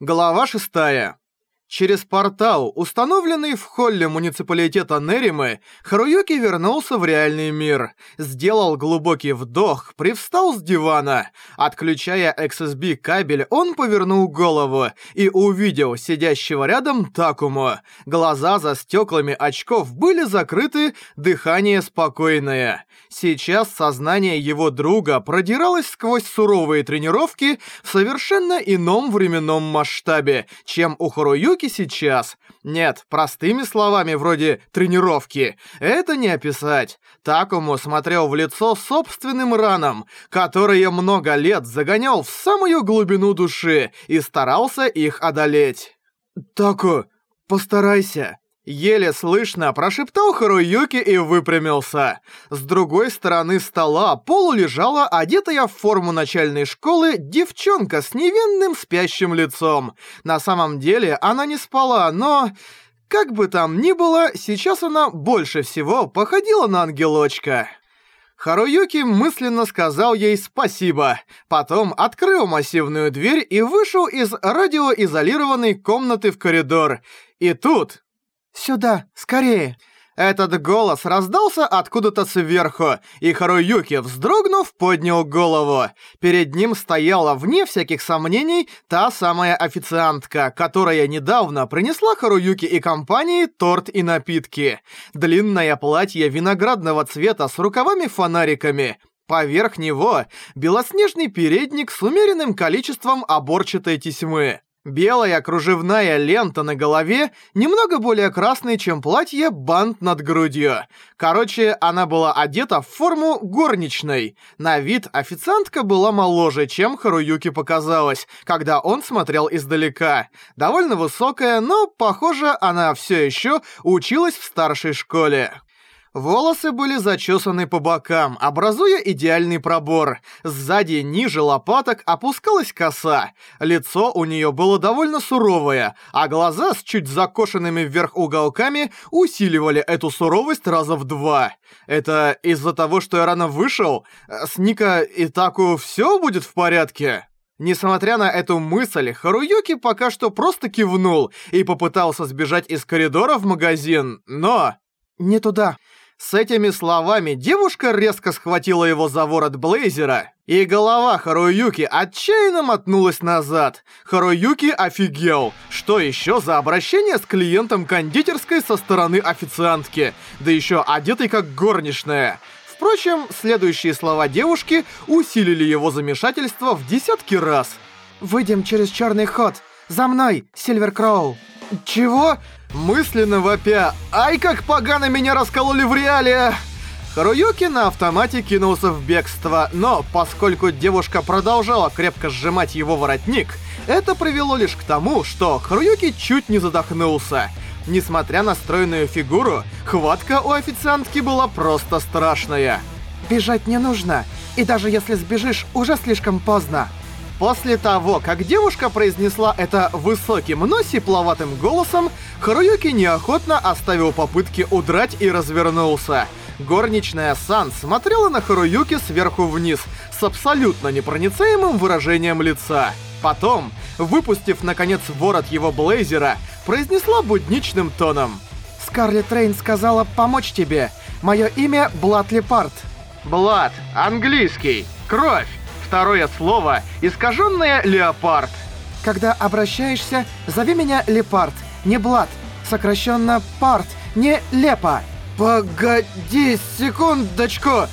Глава 6. Через портал, установленный в холле муниципалитета Неримы, Харуюки вернулся в реальный мир. Сделал глубокий вдох, привстал с дивана. Отключая XSB кабель, он повернул голову и увидел сидящего рядом Такому. Глаза за стеклами очков были закрыты, дыхание спокойное. Сейчас сознание его друга продиралось сквозь суровые тренировки в совершенно ином временном масштабе, чем у Харуюки Юки сейчас. Нет, простыми словами вроде «тренировки» это не описать. Такому смотрел в лицо собственным ранам, которые много лет загонял в самую глубину души и старался их одолеть. «Таку, постарайся», Еле слышно прошептал Харуюки и выпрямился. С другой стороны стола полу лежала одетая в форму начальной школы девчонка с невинным спящим лицом. На самом деле она не спала, но... Как бы там ни было, сейчас она больше всего походила на ангелочка. Харуюки мысленно сказал ей спасибо, потом открыл массивную дверь и вышел из радиоизолированной комнаты в коридор. И тут «Сюда, скорее!» Этот голос раздался откуда-то сверху, и Харуюки, вздрогнув, поднял голову. Перед ним стояла, вне всяких сомнений, та самая официантка, которая недавно принесла Харуюки и компании торт и напитки. Длинное платье виноградного цвета с рукавами-фонариками. Поверх него белоснежный передник с умеренным количеством оборчатой тесьмы. Белая кружевная лента на голове, немного более красный, чем платье, бант над грудью. Короче, она была одета в форму горничной. На вид официантка была моложе, чем Харуюки показалось, когда он смотрел издалека. Довольно высокая, но, похоже, она все еще училась в старшей школе. Волосы были зачесаны по бокам, образуя идеальный пробор. Сзади, ниже лопаток, опускалась коса. Лицо у нее было довольно суровое, а глаза с чуть закошенными вверх уголками усиливали эту суровость раза в два. Это из-за того, что я рано вышел? С Ника и Таку все будет в порядке? Несмотря на эту мысль, Харуюки пока что просто кивнул и попытался сбежать из коридора в магазин, но... «Не туда. С этими словами девушка резко схватила его за ворот блейзера, и голова Харуюки отчаянно мотнулась назад. Харуюки офигел. Что еще за обращение с клиентом кондитерской со стороны официантки, да еще одетый как горничная. Впрочем, следующие слова девушки усилили его замешательство в десятки раз. «Выйдем через черный ход. За мной, Сильвер Кроу». «Чего?» Мысленно вопя «Ай, как погано меня раскололи в реале!» Харуюки на автомате кинулся в бегство, но поскольку девушка продолжала крепко сжимать его воротник, это привело лишь к тому, что Харуюки чуть не задохнулся. Несмотря на стройную фигуру, хватка у официантки была просто страшная. «Бежать не нужно, и даже если сбежишь, уже слишком поздно», После того, как девушка произнесла это высоким, но сипловатым голосом, Харуюки неохотно оставил попытки удрать и развернулся. Горничная Сан смотрела на Харуюки сверху вниз с абсолютно непроницаемым выражением лица. Потом, выпустив наконец ворот его блейзера, произнесла будничным тоном. «Скарлетт Рейн сказала помочь тебе. Мое имя Блад Лепард». «Блад. Английский. Кровь. Второе слово — искаженное «леопард». Когда обращаешься, зови меня Лепард, не Блад. Сокращенно Парт, не Лепа. Погоди секундочку.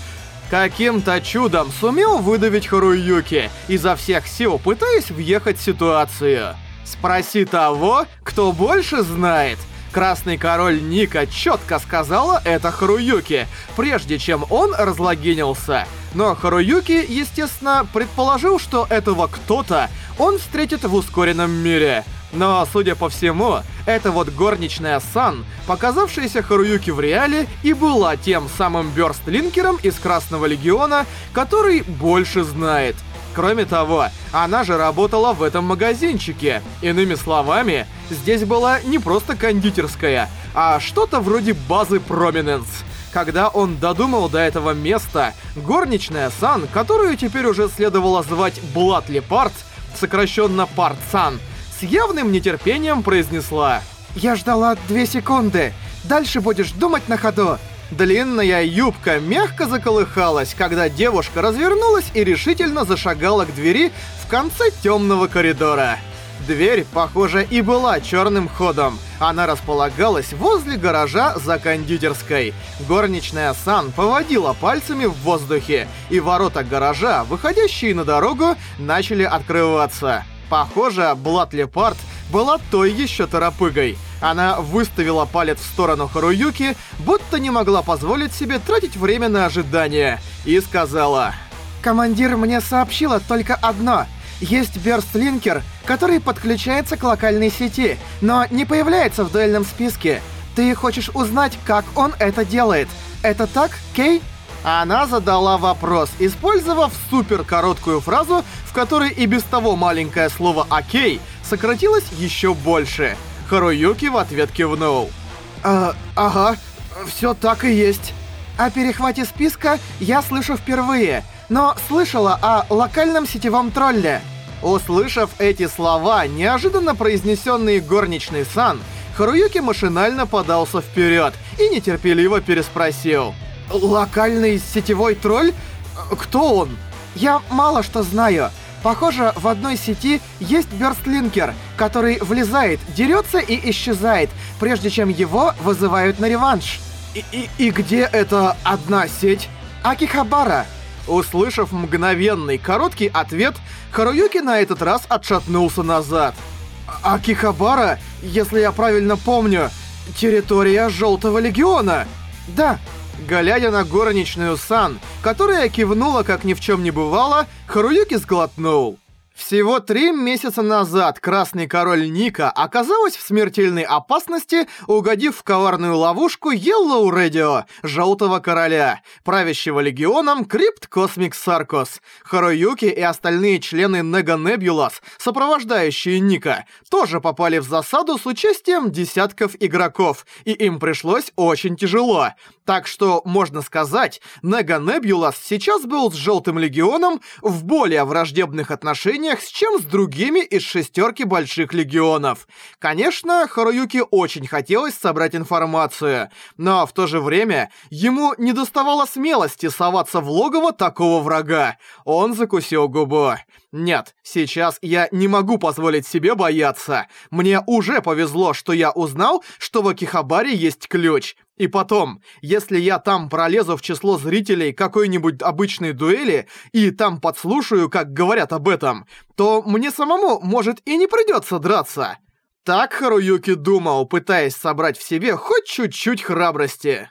Каким-то чудом сумел выдавить Харуюки, изо всех сил пытаясь въехать в ситуацию. Спроси того, кто больше знает. Красный король Ника четко сказала это Харуюки, прежде чем он разлогинился. Но Харуюки, естественно, предположил, что этого кто-то он встретит в ускоренном мире. Но, судя по всему, эта вот горничная Сан, показавшаяся Харуюки в реале, и была тем самым Бёрстлинкером из Красного Легиона, который больше знает. Кроме того, она же работала в этом магазинчике. Иными словами, здесь была не просто кондитерская, а что-то вроде базы Prominence. Когда он додумал до этого места, горничная Сан, которую теперь уже следовало звать Блат Лепард, сокращенно Парт Сан, с явным нетерпением произнесла. «Я ждала две секунды. Дальше будешь думать на ходу». Длинная юбка мягко заколыхалась, когда девушка развернулась и решительно зашагала к двери в конце темного коридора. Дверь, похоже, и была черным ходом. Она располагалась возле гаража за кондитерской. Горничная Сан поводила пальцами в воздухе, и ворота гаража, выходящие на дорогу, начали открываться. Похоже, Блат Лепард была той еще торопыгой. Она выставила палец в сторону Харуюки, будто не могла позволить себе тратить время на ожидание, и сказала... «Командир мне сообщила только одно. Есть Бёрстлинкер, который подключается к локальной сети, но не появляется в дуэльном списке. Ты хочешь узнать, как он это делает. Это так, Кей?» Она задала вопрос, использовав супер короткую фразу, в которой и без того маленькое слово «окей» сократилось еще больше. Харуюки в ответ кивнул. «А, ага, все так и есть. О перехвате списка я слышу впервые, но слышала о локальном сетевом тролле». Услышав эти слова, неожиданно произнесенные горничной Сан, Харуюки машинально подался вперед и нетерпеливо переспросил. «Локальный сетевой тролль? Кто он?» «Я мало что знаю. Похоже, в одной сети есть Бёрстлинкер, который влезает, дерется и исчезает, прежде чем его вызывают на реванш. И, и, и где эта одна сеть? Акихабара. Услышав мгновенный короткий ответ, Харуюки на этот раз отшатнулся назад. Акихабара, если я правильно помню, территория Желтого Легиона. Да, Глядя на горничную Сан, которая кивнула, как ни в чем не бывало, Харуюки сглотнул. Всего три месяца назад Красный Король Нико оказалась в смертельной опасности, угодив в коварную ловушку Yellow Radio, Желтого Короля, правящего легионом Crypt Cosmic Circus. Харуюки и остальные члены Nega Nebulus, сопровождающие Ника, тоже попали в засаду с участием десятков игроков, и им пришлось очень тяжело. Так что, можно сказать, Нега Небулас сейчас был с Желтым Легионом в более враждебных отношениях, чем с другими из шестерки Больших Легионов. Конечно, Харуюки очень хотелось собрать информацию, но в то же время ему не доставало смелости соваться в логово такого врага. Он закусил губу. Нет, сейчас я не могу позволить себе бояться. Мне уже повезло, что я узнал, что в Акихабаре есть ключ. И потом, если я там пролезу в число зрителей какой-нибудь обычной дуэли и там подслушаю, как говорят об этом, то мне самому, может, и не придется драться. Так Харуюки думал, пытаясь собрать в себе хоть чуть-чуть храбрости.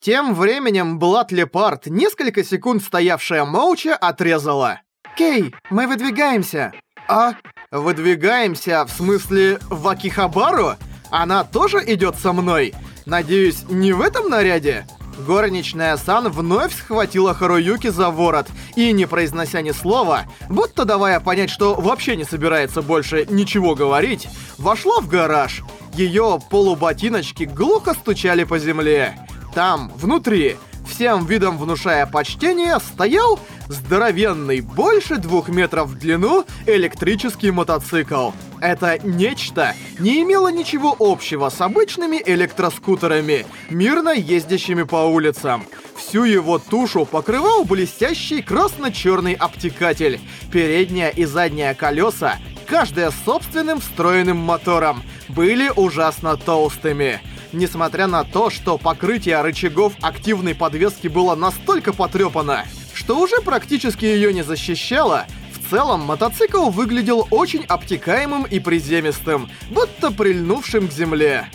Тем временем Блат Лепард, несколько секунд стоявшая молча, отрезала. «Кей, мы выдвигаемся!» «А? Выдвигаемся, в смысле, в Акихабару? Она тоже идет со мной?» Надеюсь, не в этом наряде? Горничная Сан вновь схватила Харуюки за ворот и, не произнося ни слова, будто давая понять, что вообще не собирается больше ничего говорить, вошла в гараж. Ее полуботиночки глухо стучали по земле. Там, внутри, всем видом внушая почтение, стоял здоровенный, больше двух метров в длину, электрический мотоцикл. Это нечто не имело ничего общего с обычными электроскутерами, мирно ездящими по улицам. Всю его тушу покрывал блестящий красно-черный обтекатель. Передняя и задняя колеса, каждая с собственным встроенным мотором, были ужасно толстыми. Несмотря на то, что покрытие рычагов активной подвески было настолько потрепано, что уже практически ее не защищало, в целом мотоцикл выглядел очень обтекаемым и приземистым, будто прильнувшим к земле.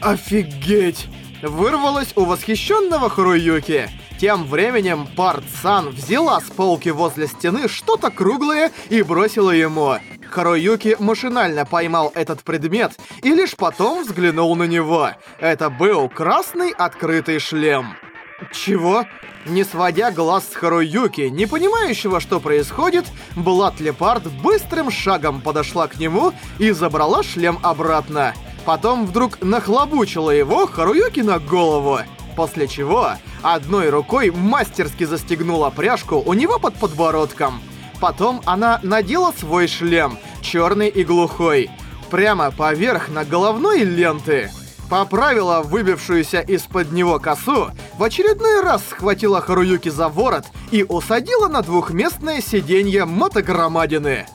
Офигеть! Вырвалось у восхищенного Харуюки. Тем временем Парт-сан взяла с полки возле стены что-то круглое и бросила ему. Харуюки машинально поймал этот предмет и лишь потом взглянул на него. Это был красный открытый шлем. Чего? Не сводя глаз с Харуюки, не понимающего, что происходит, Блат Лепард быстрым шагом подошла к нему и забрала шлем обратно. Потом вдруг нахлобучила его Харуюки на голову. После чего одной рукой мастерски застегнула пряжку у него под подбородком. Потом она надела свой шлем, черный и глухой. прямо поверх на головной ленты. Поправила выбившуюся из-под него косу, в очередной раз схватила Харуюки за ворот и усадила на двухместное сиденье мотогромадины.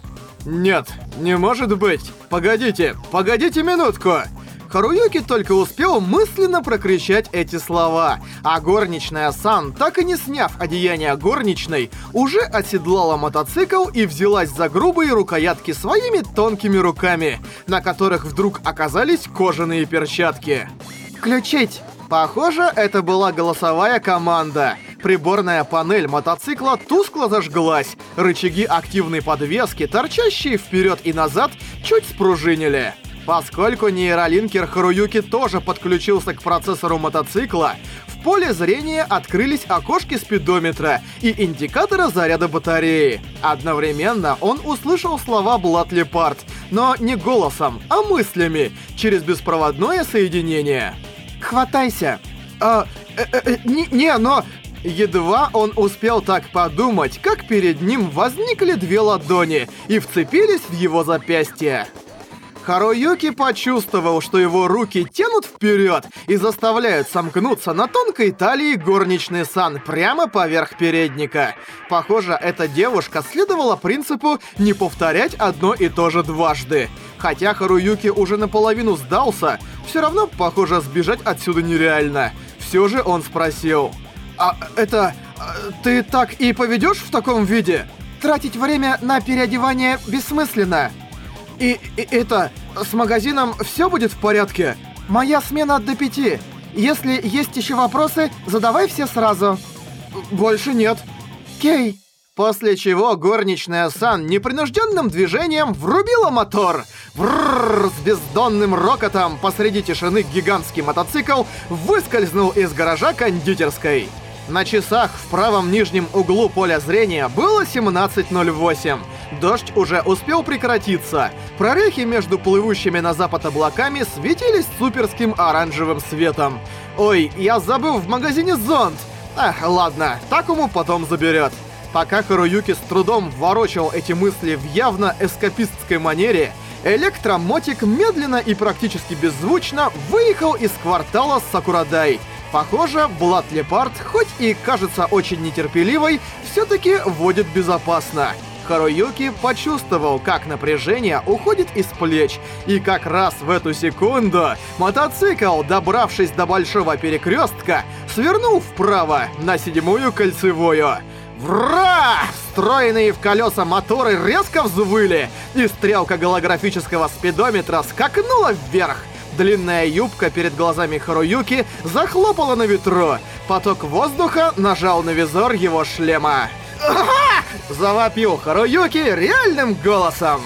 «Нет, не может быть! Погодите, погодите минутку!» Харуюки только успел мысленно прокричать эти слова, а горничная Сан, так и не сняв одеяние горничной, уже оседлала мотоцикл и взялась за грубые рукоятки своими тонкими руками, на которых вдруг оказались кожаные перчатки. «Включить!» Похоже, это была голосовая команда. Приборная панель мотоцикла тускло зажглась. Рычаги активной подвески, торчащие вперед и назад, чуть спружинили. Поскольку нейролинкер Харуюки тоже подключился к процессору мотоцикла, в поле зрения открылись окошки спидометра и индикатора заряда батареи. Одновременно он услышал слова Блат Лепард, но не голосом, а мыслями, через беспроводное соединение. «Хватайся!» «А, э, э, э, не, не, но...» Едва он успел так подумать, как перед ним возникли две ладони и вцепились в его запястье. Харуюки почувствовал, что его руки тянут вперед и заставляют сомкнуться на тонкой талии горничный сан прямо поверх передника. Похоже, эта девушка следовала принципу не повторять одно и то же дважды. Хотя Харуюки уже наполовину сдался, все равно, похоже, сбежать отсюда нереально. Все же он спросил. «А это... ты так и поведешь в таком виде?» «Тратить время на переодевание бессмысленно». И, и это... С магазином все будет в порядке? Моя смена до пяти. Если есть еще вопросы, задавай все сразу. Больше нет. Кей. После чего горничная Сан непринужденным движением врубила мотор. Врррр, с бездонным рокотом посреди тишины гигантский мотоцикл выскользнул из гаража кондитерской. На часах в правом нижнем углу поля зрения было 17.08. Дождь уже успел прекратиться. Прорехи между плывущими на запад облаками светились суперским оранжевым светом. Ой, я забыл в магазине зонт. Ах, ладно, Такому потом заберет. Пока Харуюки с трудом ворочал эти мысли в явно эскапистской манере, электромотик медленно и практически беззвучно выехал из квартала Сакурадай. Похоже, Блад Лепард, хоть и кажется очень нетерпеливой, все-таки водит безопасно. Харуюки почувствовал, как напряжение уходит из плеч, и как раз в эту секунду мотоцикл, добравшись до большого перекрестка, свернул вправо на седьмую кольцевую. Вра! Встроенные в колеса моторы резко взвыли, и стрелка голографического спидометра скакнула вверх. Длинная юбка перед глазами Харуюки захлопала на ветру. Поток воздуха нажал на визор его шлема. Завопил Харуюки реальным голосом.